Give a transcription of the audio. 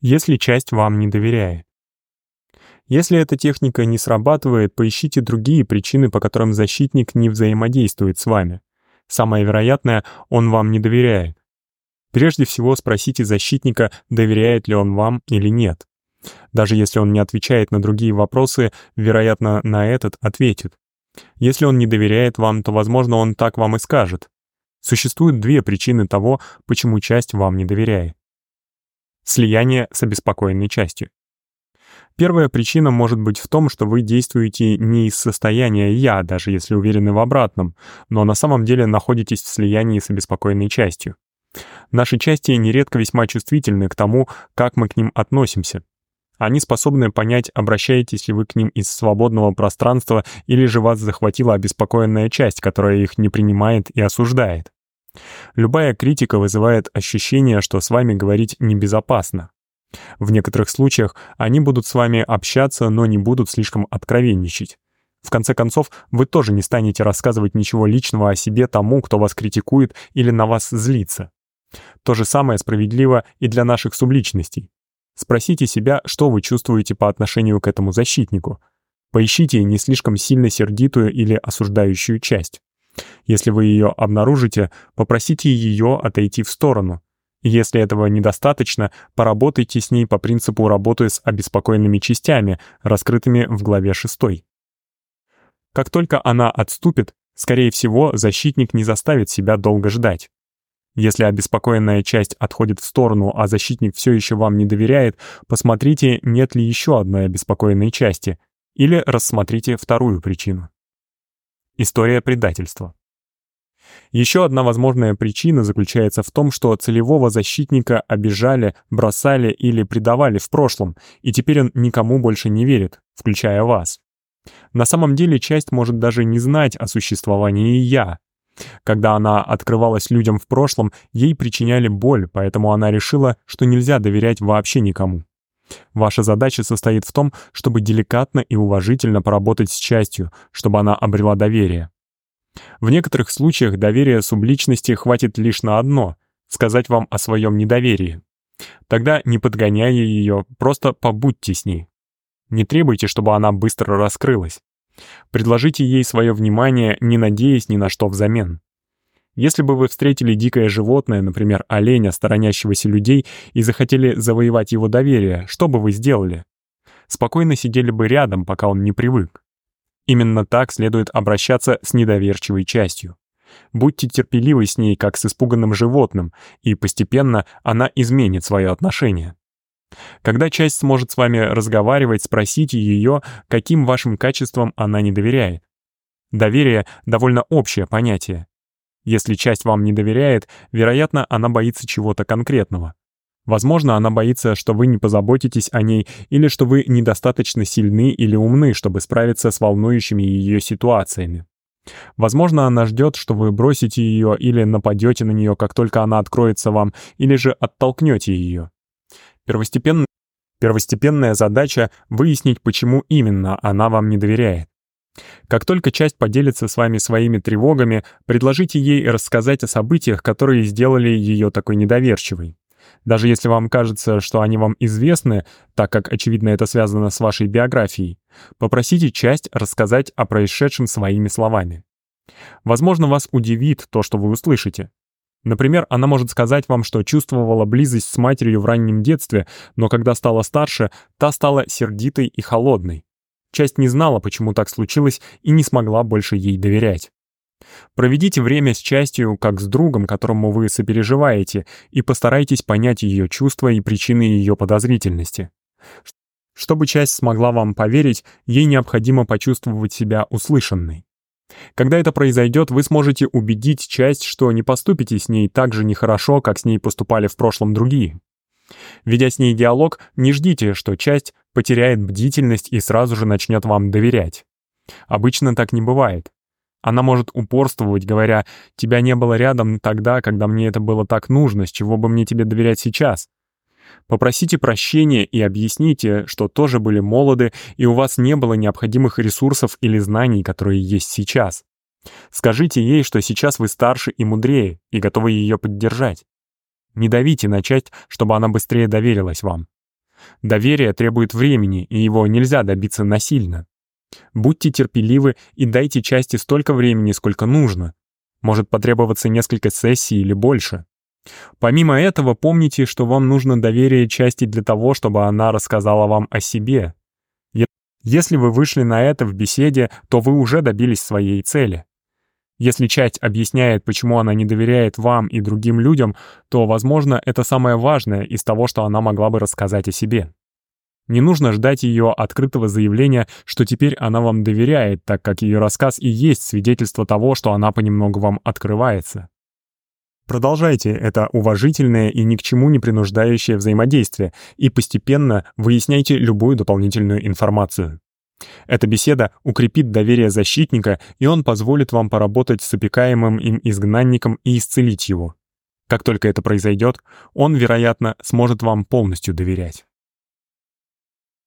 если часть вам не доверяет. Если эта техника не срабатывает, поищите другие причины, по которым защитник не взаимодействует с вами. Самое вероятное, он вам не доверяет. Прежде всего спросите защитника, доверяет ли он вам или нет. Даже если он не отвечает на другие вопросы, вероятно, на этот ответит. Если он не доверяет вам, то, возможно, он так вам и скажет. Существуют две причины того, почему часть вам не доверяет. Слияние с обеспокоенной частью. Первая причина может быть в том, что вы действуете не из состояния «я», даже если уверены в обратном, но на самом деле находитесь в слиянии с обеспокоенной частью. Наши части нередко весьма чувствительны к тому, как мы к ним относимся. Они способны понять, обращаетесь ли вы к ним из свободного пространства или же вас захватила обеспокоенная часть, которая их не принимает и осуждает. Любая критика вызывает ощущение, что с вами говорить небезопасно. В некоторых случаях они будут с вами общаться, но не будут слишком откровенничать. В конце концов, вы тоже не станете рассказывать ничего личного о себе тому, кто вас критикует или на вас злится. То же самое справедливо и для наших субличностей. Спросите себя, что вы чувствуете по отношению к этому защитнику. Поищите не слишком сильно сердитую или осуждающую часть. Если вы ее обнаружите, попросите ее отойти в сторону. Если этого недостаточно, поработайте с ней по принципу работы с обеспокоенными частями, раскрытыми в главе 6. Как только она отступит, скорее всего, защитник не заставит себя долго ждать. Если обеспокоенная часть отходит в сторону, а защитник все еще вам не доверяет, посмотрите, нет ли еще одной обеспокоенной части, или рассмотрите вторую причину. История предательства. Еще одна возможная причина заключается в том, что целевого защитника обижали, бросали или предавали в прошлом, и теперь он никому больше не верит, включая вас. На самом деле часть может даже не знать о существовании «я», когда она открывалась людям в прошлом, ей причиняли боль, поэтому она решила, что нельзя доверять вообще никому. Ваша задача состоит в том, чтобы деликатно и уважительно поработать с частью, чтобы она обрела доверие. В некоторых случаях доверия субличности хватит лишь на одно — сказать вам о своем недоверии. Тогда, не подгоняя ее, просто побудьте с ней. Не требуйте, чтобы она быстро раскрылась. Предложите ей свое внимание, не надеясь ни на что взамен. Если бы вы встретили дикое животное, например, оленя, сторонящегося людей, и захотели завоевать его доверие, что бы вы сделали? Спокойно сидели бы рядом, пока он не привык. Именно так следует обращаться с недоверчивой частью. Будьте терпеливы с ней, как с испуганным животным, и постепенно она изменит свое отношение. Когда часть сможет с вами разговаривать, спросите ее, каким вашим качествам она не доверяет. Доверие — довольно общее понятие. Если часть вам не доверяет, вероятно, она боится чего-то конкретного. Возможно, она боится, что вы не позаботитесь о ней или что вы недостаточно сильны или умны, чтобы справиться с волнующими ее ситуациями. Возможно, она ждет, что вы бросите ее или нападете на нее, как только она откроется вам, или же оттолкнете ее. Первостепенно... Первостепенная задача — выяснить, почему именно она вам не доверяет. Как только часть поделится с вами своими тревогами, предложите ей рассказать о событиях, которые сделали ее такой недоверчивой. Даже если вам кажется, что они вам известны, так как, очевидно, это связано с вашей биографией, попросите часть рассказать о происшедшем своими словами. Возможно, вас удивит то, что вы услышите. Например, она может сказать вам, что чувствовала близость с матерью в раннем детстве, но когда стала старше, та стала сердитой и холодной. Часть не знала, почему так случилось, и не смогла больше ей доверять. Проведите время с частью, как с другом, которому вы сопереживаете, и постарайтесь понять ее чувства и причины ее подозрительности. Чтобы часть смогла вам поверить, ей необходимо почувствовать себя услышанной. Когда это произойдет, вы сможете убедить часть, что не поступите с ней так же нехорошо, как с ней поступали в прошлом другие. Ведя с ней диалог, не ждите, что часть потеряет бдительность и сразу же начнет вам доверять. Обычно так не бывает. Она может упорствовать, говоря, «Тебя не было рядом тогда, когда мне это было так нужно, с чего бы мне тебе доверять сейчас?» Попросите прощения и объясните, что тоже были молоды, и у вас не было необходимых ресурсов или знаний, которые есть сейчас. Скажите ей, что сейчас вы старше и мудрее, и готовы ее поддержать. Не давите на часть, чтобы она быстрее доверилась вам. Доверие требует времени, и его нельзя добиться насильно. Будьте терпеливы и дайте части столько времени, сколько нужно. Может потребоваться несколько сессий или больше. Помимо этого, помните, что вам нужно доверие части для того, чтобы она рассказала вам о себе. Если вы вышли на это в беседе, то вы уже добились своей цели. Если часть объясняет, почему она не доверяет вам и другим людям, то, возможно, это самое важное из того, что она могла бы рассказать о себе. Не нужно ждать ее открытого заявления, что теперь она вам доверяет, так как ее рассказ и есть свидетельство того, что она понемногу вам открывается. Продолжайте это уважительное и ни к чему не принуждающее взаимодействие и постепенно выясняйте любую дополнительную информацию. Эта беседа укрепит доверие защитника, и он позволит вам поработать с опекаемым им изгнанником и исцелить его. Как только это произойдет, он, вероятно, сможет вам полностью доверять.